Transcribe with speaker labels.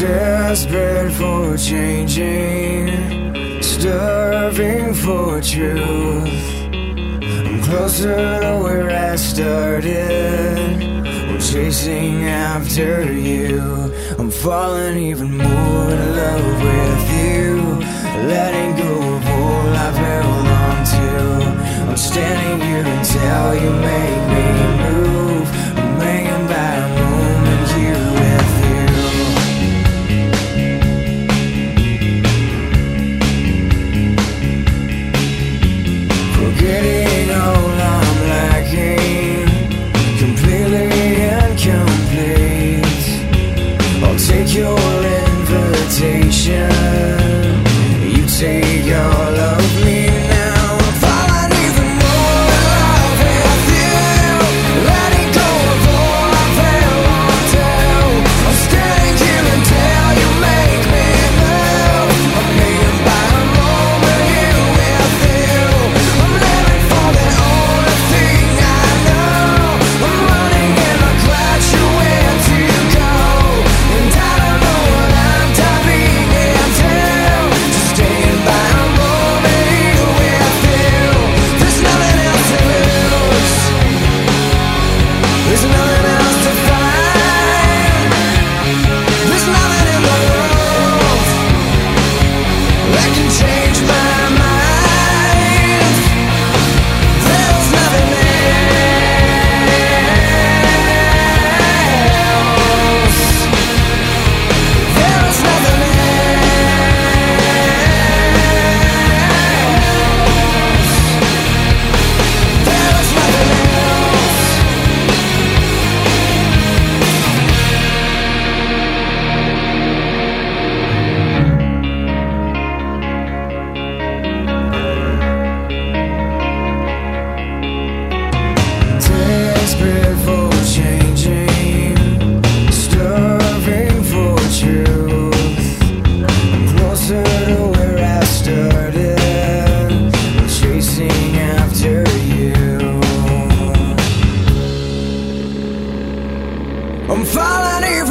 Speaker 1: desperate for changing, starving for truth. I'm closer to where I started. I'm chasing after you. I'm falling even more in love with you. Letting go of all I've held on to. I'm standing here until you make falling